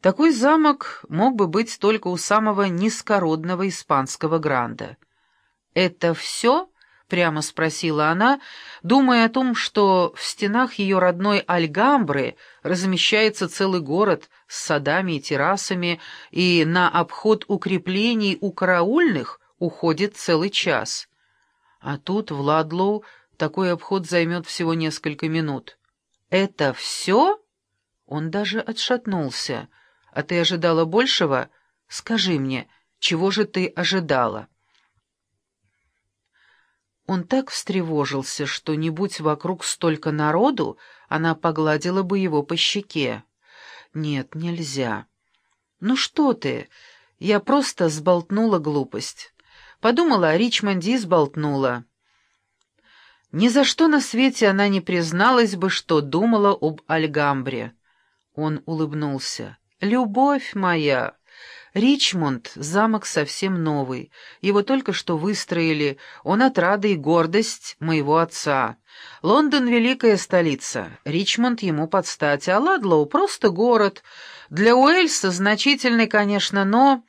Такой замок мог бы быть только у самого низкородного испанского гранда. «Это все?» — прямо спросила она, думая о том, что в стенах ее родной Альгамбры размещается целый город с садами и террасами, и на обход укреплений у караульных уходит целый час. А тут, в Ладлоу, такой обход займет всего несколько минут. «Это все?» Он даже отшатнулся. «А ты ожидала большего? Скажи мне, чего же ты ожидала?» Он так встревожился, что, не будь вокруг столько народу, она погладила бы его по щеке. «Нет, нельзя». «Ну что ты? Я просто сболтнула глупость. Подумала о Ричмонде и сболтнула». Ни за что на свете она не призналась бы, что думала об Альгамбре. Он улыбнулся. «Любовь моя!» Ричмонд — замок совсем новый. Его только что выстроили. Он отрада и гордость моего отца. Лондон — великая столица. Ричмонд ему подстать, а Ладлоу — просто город. Для Уэльса значительный, конечно, но...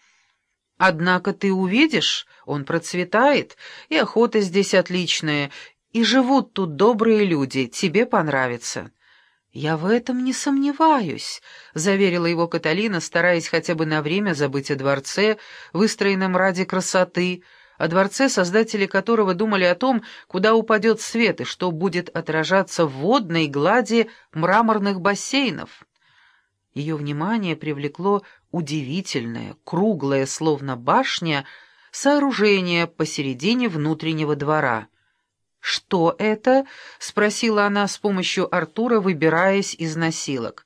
Однако ты увидишь, он процветает, и охота здесь отличная, и живут тут добрые люди, тебе понравится». «Я в этом не сомневаюсь», — заверила его Каталина, стараясь хотя бы на время забыть о дворце, выстроенном ради красоты, о дворце, создатели которого думали о том, куда упадет свет и что будет отражаться в водной глади мраморных бассейнов. Ее внимание привлекло удивительное, круглое, словно башня, сооружение посередине внутреннего двора — «Что это?» — спросила она с помощью Артура, выбираясь из носилок.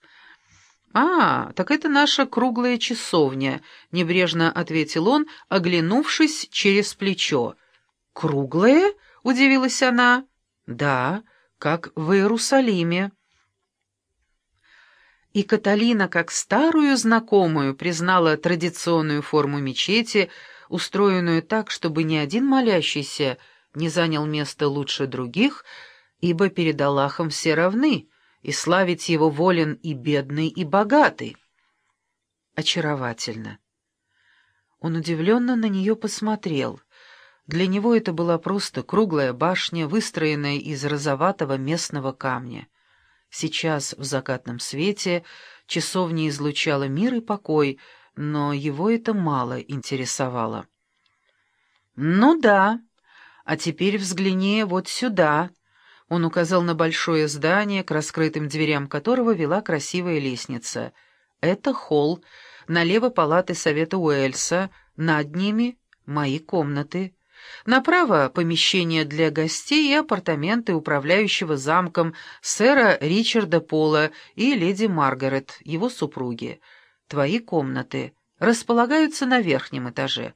«А, так это наша круглая часовня», — небрежно ответил он, оглянувшись через плечо. «Круглая?» — удивилась она. «Да, как в Иерусалиме». И Каталина, как старую знакомую, признала традиционную форму мечети, устроенную так, чтобы ни один молящийся — не занял место лучше других, ибо перед Аллахом все равны, и славить его волен и бедный, и богатый. Очаровательно. Он удивленно на нее посмотрел. Для него это была просто круглая башня, выстроенная из розоватого местного камня. Сейчас, в закатном свете, часовня излучала мир и покой, но его это мало интересовало. «Ну да», «А теперь взгляни вот сюда». Он указал на большое здание, к раскрытым дверям которого вела красивая лестница. «Это холл, налево палаты Совета Уэльса, над ними мои комнаты». Направо — помещение для гостей и апартаменты управляющего замком сэра Ричарда Пола и леди Маргарет, его супруги. Твои комнаты располагаются на верхнем этаже.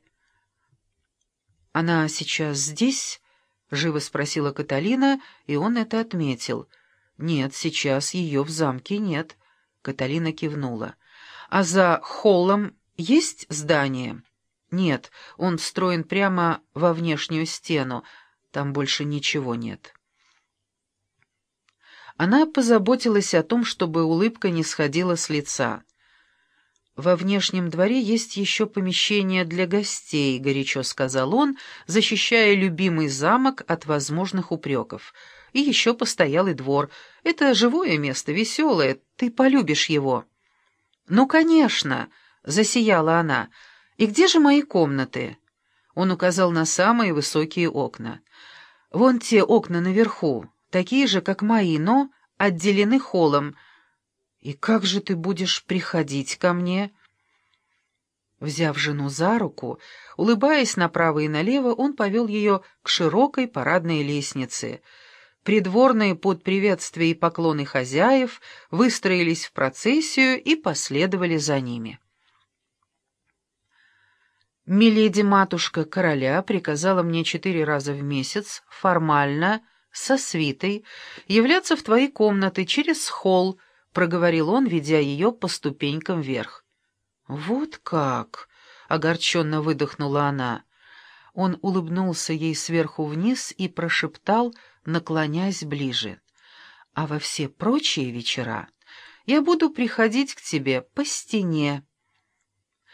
«Она сейчас здесь?» — живо спросила Каталина, и он это отметил. «Нет, сейчас ее в замке нет». Каталина кивнула. «А за холлом есть здание?» «Нет, он встроен прямо во внешнюю стену. Там больше ничего нет». Она позаботилась о том, чтобы улыбка не сходила с лица. «Во внешнем дворе есть еще помещение для гостей», — горячо сказал он, защищая любимый замок от возможных упреков. «И еще постоялый двор. Это живое место, веселое. Ты полюбишь его». «Ну, конечно», — засияла она. «И где же мои комнаты?» Он указал на самые высокие окна. «Вон те окна наверху, такие же, как мои, но отделены холлом». «И как же ты будешь приходить ко мне?» Взяв жену за руку, улыбаясь направо и налево, он повел ее к широкой парадной лестнице. Придворные под приветствие и поклоны хозяев выстроились в процессию и последовали за ними. Миледи-матушка короля приказала мне четыре раза в месяц, формально, со свитой, являться в твои комнаты через холл, — проговорил он, ведя ее по ступенькам вверх. «Вот как!» — огорченно выдохнула она. Он улыбнулся ей сверху вниз и прошептал, наклоняясь ближе. «А во все прочие вечера Я буду приходить к тебе по стене.